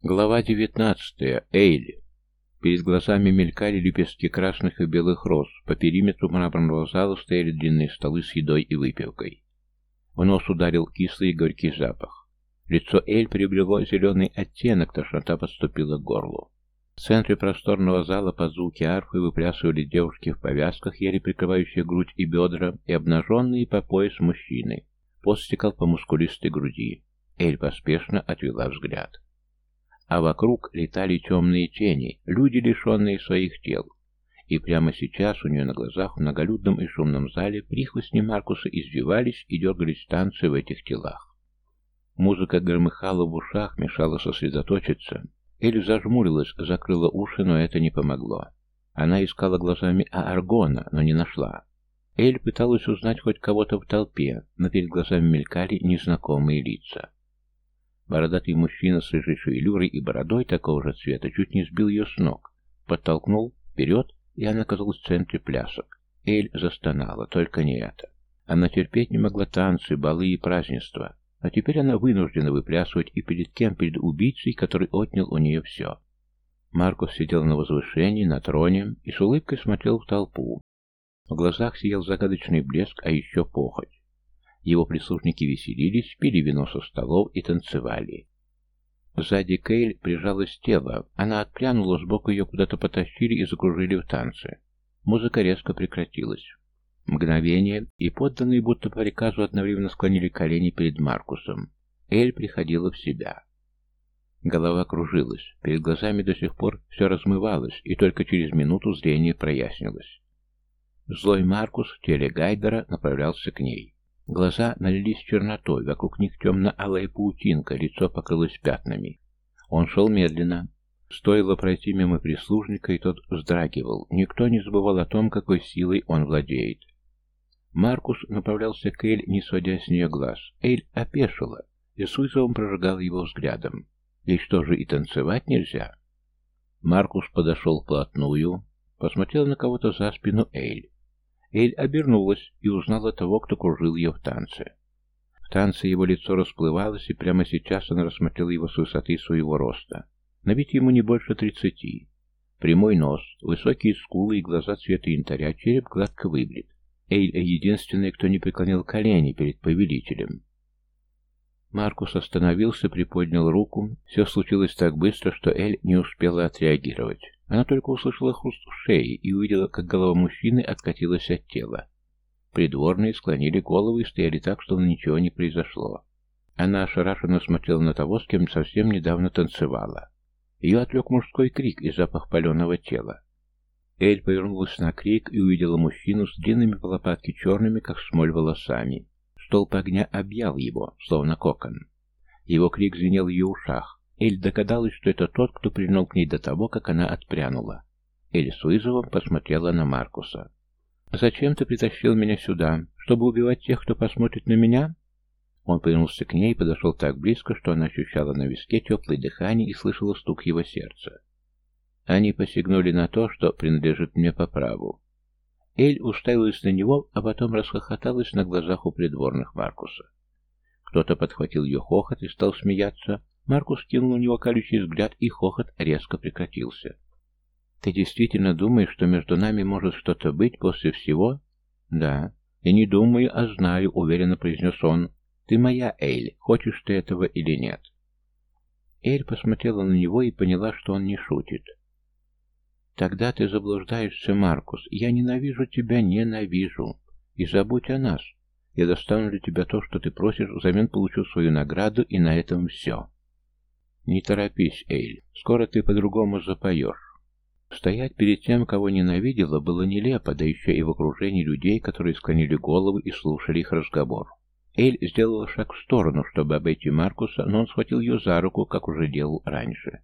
Глава 19. Эйли. Перед глазами мелькали лепестки красных и белых роз. По периметру мраморного зала стояли длинные столы с едой и выпивкой. В нос ударил кислый и горький запах. Лицо Эль приобрело зеленый оттенок, тошнота подступила к горлу. В центре просторного зала под звуки арфы выплясывали девушки в повязках, еле прикрывающие грудь и бедра, и обнаженные по пояс мужчины. Пот стекал по мускулистой груди. Эль поспешно отвела взгляд а вокруг летали темные тени, люди, лишенные своих тел. И прямо сейчас у нее на глазах в многолюдном и шумном зале прихвостни Маркуса извивались и дергались танцы в этих телах. Музыка громыхала в ушах, мешала сосредоточиться. Эль зажмурилась, закрыла уши, но это не помогло. Она искала глазами Аргона, но не нашла. Эль пыталась узнать хоть кого-то в толпе, но перед глазами мелькали незнакомые лица. Бородатый мужчина с рыжей шевелюрой и бородой такого же цвета чуть не сбил ее с ног. Подтолкнул вперед, и она оказалась в центре плясок. Эль застонала, только не это. Она терпеть не могла танцы, балы и празднества. А теперь она вынуждена выплясывать и перед кем? Перед убийцей, который отнял у нее все. Маркус сидел на возвышении, на троне, и с улыбкой смотрел в толпу. В глазах сиял загадочный блеск, а еще похоть. Его прислужники веселились, пили вино со столов и танцевали. Сзади Кейль прижалось тело. Она отпрянула, сбоку ее куда-то потащили и закружили в танце. Музыка резко прекратилась. Мгновение, и подданные будто по приказу одновременно склонили колени перед Маркусом. Эль приходила в себя. Голова кружилась, перед глазами до сих пор все размывалось, и только через минуту зрение прояснилось. Злой Маркус в теле Гайдера направлялся к ней. Глаза налились чернотой, вокруг них темно-алая паутинка, лицо покрылось пятнами. Он шел медленно. Стоило пройти мимо прислужника, и тот вздрагивал. Никто не забывал о том, какой силой он владеет. Маркус направлялся к Эль, не сводя с нее глаз. Эль опешила, и с вызовом прожигал его взглядом. Ей что же, и танцевать нельзя? Маркус подошел вплотную, посмотрел на кого-то за спину Эль. Эль обернулась и узнала того, кто кружил ее в танце. В танце его лицо расплывалось, и прямо сейчас она рассмотрела его с высоты своего роста. На вид ему не больше тридцати. Прямой нос, высокие скулы и глаза цвета янтаря, череп гладко выбрит. Эйль единственный, кто не преклонил колени перед повелителем. Маркус остановился, приподнял руку. Все случилось так быстро, что Эль не успела отреагировать. Она только услышала хруст в шее и увидела, как голова мужчины откатилась от тела. Придворные склонили головы и стояли так, что ничего не произошло. Она ошарашенно смотрела на того, с кем совсем недавно танцевала. Ее отвлек мужской крик и запах паленого тела. Эль повернулась на крик и увидела мужчину с длинными по лопатке черными, как смоль, волосами. Столб огня объял его, словно кокон. Его крик звенел в ее ушах. Эль догадалась, что это тот, кто прильнул к ней до того, как она отпрянула. Эль с вызовом посмотрела на Маркуса. «Зачем ты притащил меня сюда? Чтобы убивать тех, кто посмотрит на меня?» Он повернулся к ней и подошел так близко, что она ощущала на виске теплое дыхание и слышала стук его сердца. Они посягнули на то, что принадлежит мне по праву. Эль уставилась на него, а потом расхохоталась на глазах у придворных Маркуса. Кто-то подхватил ее хохот и стал смеяться, Маркус кинул на него колючий взгляд, и хохот резко прекратился. «Ты действительно думаешь, что между нами может что-то быть после всего?» «Да. Я не думаю, а знаю», — уверенно произнес он. «Ты моя, Эйль, хочешь ты этого или нет?» Эйль посмотрела на него и поняла, что он не шутит. «Тогда ты заблуждаешься, Маркус. Я ненавижу тебя, ненавижу. И забудь о нас. Я достану для тебя то, что ты просишь, взамен получу свою награду, и на этом все». «Не торопись, Эйль, скоро ты по-другому запоешь». Стоять перед тем, кого ненавидела, было нелепо, да еще и в окружении людей, которые склонили головы и слушали их разговор. Эйль сделала шаг в сторону, чтобы обойти Маркуса, но он схватил ее за руку, как уже делал раньше.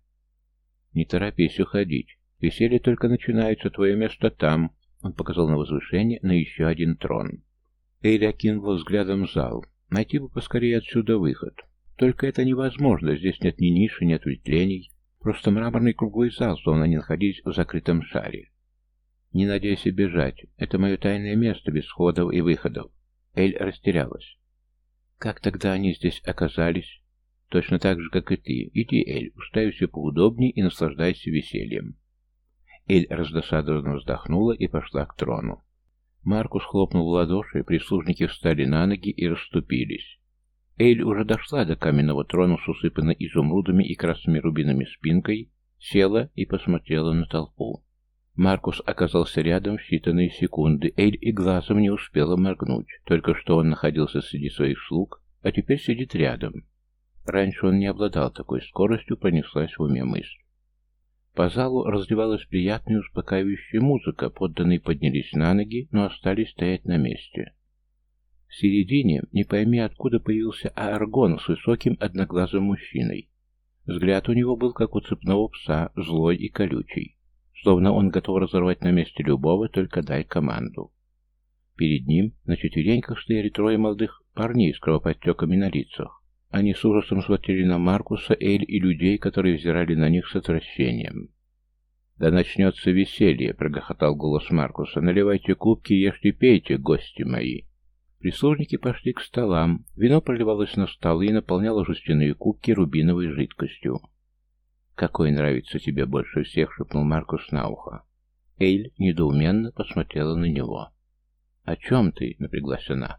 «Не торопись уходить. Веселье только начинается, твое место там», — он показал на возвышение на еще один трон. Эйль окинула взглядом зал. Найти бы поскорее отсюда выход. Только это невозможно, здесь нет ни ниши, ни ответвлений, просто мраморный круглый зал, словно они находились в закрытом шаре. Не надейся бежать, это мое тайное место без входов и выходов. Эль растерялась. Как тогда они здесь оказались? точно так же, как и ты. Иди, Эль, устраивайся поудобнее и наслаждайся весельем». Эль раздосадованно вздохнула и пошла к трону. Маркус хлопнул в ладоши, прислужники встали на ноги и расступились. Эль уже дошла до каменного трона с усыпанной изумрудами и красными рубинами спинкой, села и посмотрела на толпу. Маркус оказался рядом в считанные секунды. Эль и глазом не успела моргнуть. Только что он находился среди своих слуг, а теперь сидит рядом. Раньше он не обладал такой скоростью, пронеслась в уме мысль. По залу разливалась приятная успокаивающая музыка, подданные поднялись на ноги, но остались стоять на месте. В середине, не пойми откуда, появился Аргон с высоким одноглазым мужчиной. Взгляд у него был как у цепного пса, злой и колючий. Словно он готов разорвать на месте любого, только дай команду. Перед ним на четвереньках стояли трое молодых парней с кровоподтеками на лицах. Они с ужасом смотрели на Маркуса, Эль и людей, которые взирали на них с отвращением. «Да начнется веселье», — прогохотал голос Маркуса. «Наливайте кубки, ешьте, пейте, гости мои». Прислужники пошли к столам. Вино проливалось на столы и наполняло жестяные кубки рубиновой жидкостью. «Какой нравится тебе больше всех?» — шепнул Маркус на ухо. Эйль недоуменно посмотрела на него. «О чем ты?» — напряглась она.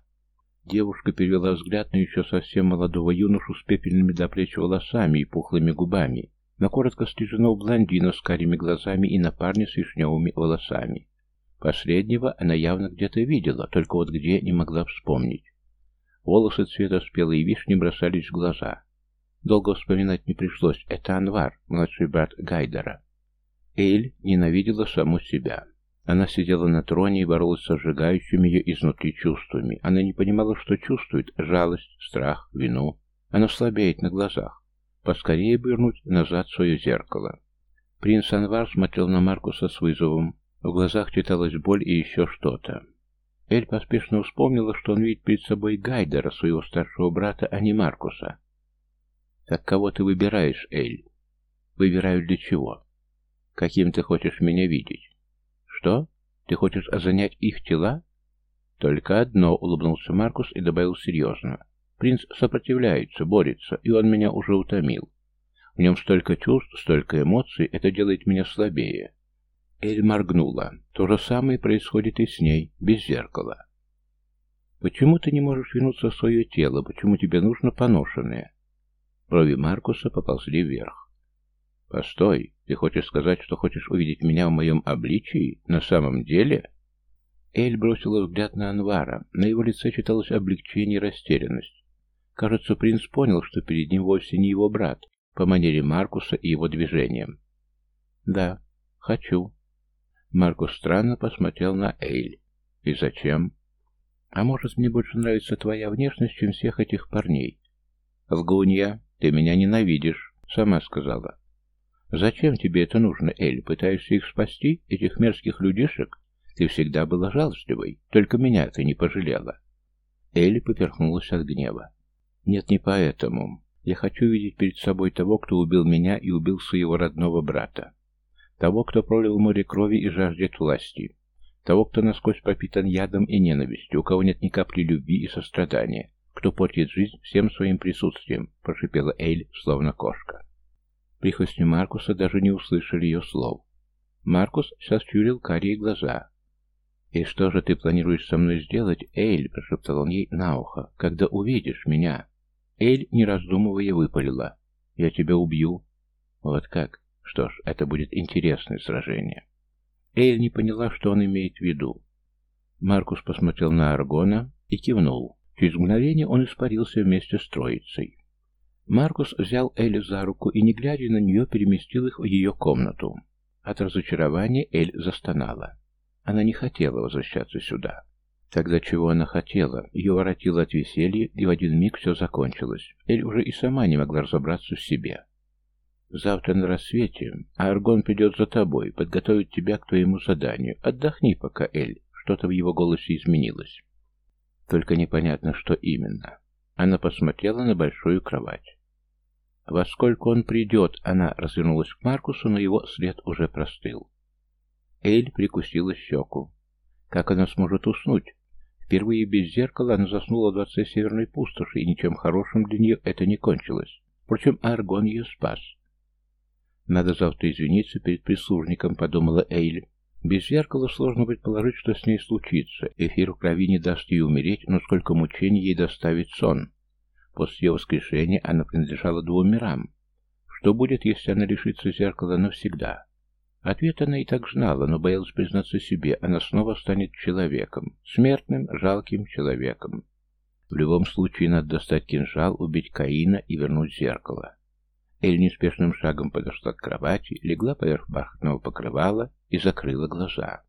Девушка перевела взгляд на еще совсем молодого юношу с пепельными до плеч волосами и пухлыми губами, на коротко стриженного блондина с карими глазами и на парня с вишневыми волосами. Последнего она явно где-то видела, только вот где не могла вспомнить. Волосы цвета спелой вишни бросались в глаза. Долго вспоминать не пришлось. Это Анвар, младший брат Гайдера. Эйль ненавидела саму себя. Она сидела на троне и боролась с сжигающими ее изнутри чувствами. Она не понимала, что чувствует жалость, страх, вину. Она слабеет на глазах. Поскорее бы вернуть назад свое зеркало. Принц Анвар смотрел на Маркуса с вызовом. В глазах читалась боль и еще что-то. Эль поспешно вспомнила, что он видит перед собой Гайдера, своего старшего брата, а не Маркуса. «Так кого ты выбираешь, Эль?» «Выбираю для чего?» «Каким ты хочешь меня видеть?» «Что? Ты хочешь занять их тела?» «Только одно», — улыбнулся Маркус и добавил серьезно. «Принц сопротивляется, борется, и он меня уже утомил. В нем столько чувств, столько эмоций, это делает меня слабее». Эль моргнула. То же самое происходит и с ней, без зеркала. «Почему ты не можешь вернуться в свое тело? Почему тебе нужно поношенное?» Брови Маркуса поползли вверх. «Постой, ты хочешь сказать, что хочешь увидеть меня в моем обличии? На самом деле?» Эль бросила взгляд на Анвара. На его лице читалось облегчение и растерянность. Кажется, принц понял, что перед ним вовсе не его брат, по манере Маркуса и его движениям. «Да, хочу». Маркус странно посмотрел на Эйль. «И зачем?» «А может, мне больше нравится твоя внешность, чем всех этих парней?» «Лгунья, ты меня ненавидишь», — сама сказала. «Зачем тебе это нужно, Эль? Пытаешься их спасти, этих мерзких людишек? Ты всегда была жалостливой, только меня ты не пожалела». Элли поперхнулась от гнева. «Нет, не поэтому. Я хочу видеть перед собой того, кто убил меня и убил своего родного брата. Того, кто пролил море крови и жаждет власти. Того, кто насквозь пропитан ядом и ненавистью, у кого нет ни капли любви и сострадания кто портит жизнь всем своим присутствием», — прошипела Эйль, словно кошка. Прихвостни Маркуса даже не услышали ее слов. Маркус сощурил карие глаза. «И что же ты планируешь со мной сделать, Эйль?» — прошептал он ей на ухо. «Когда увидишь меня?» Эйль, не раздумывая, выпалила. «Я тебя убью». «Вот как? Что ж, это будет интересное сражение». Эйль не поняла, что он имеет в виду. Маркус посмотрел на Аргона и кивнул. Через мгновение он испарился вместе с троицей. Маркус взял Эль за руку и, не глядя на нее, переместил их в ее комнату. От разочарования Эль застонала. Она не хотела возвращаться сюда. Тогда чего она хотела? Ее воротило от веселья, и в один миг все закончилось. Эль уже и сама не могла разобраться в себе. «Завтра на рассвете Аргон придет за тобой, подготовит тебя к твоему заданию. Отдохни пока, Эль». Что-то в его голосе изменилось. Только непонятно, что именно. Она посмотрела на большую кровать. Во сколько он придет, она развернулась к Маркусу, но его след уже простыл. Эль прикусила щеку. Как она сможет уснуть? Впервые без зеркала она заснула в дворце Северной Пустоши, и ничем хорошим для нее это не кончилось. Впрочем, Аргон ее спас. «Надо завтра извиниться перед прислужником», — подумала Эйль. Без зеркала сложно предположить, что с ней случится. Эфир в крови не даст ей умереть, но сколько мучений ей доставит сон. После ее воскрешения она принадлежала двум мирам. Что будет, если она лишится зеркала навсегда? Ответ она и так знала, но боялась признаться себе, она снова станет человеком. Смертным, жалким человеком. В любом случае надо достать кинжал, убить Каина и вернуть зеркало. Эль неспешным шагом подошла к кровати, легла поверх бархатного покрывала и закрыла глаза.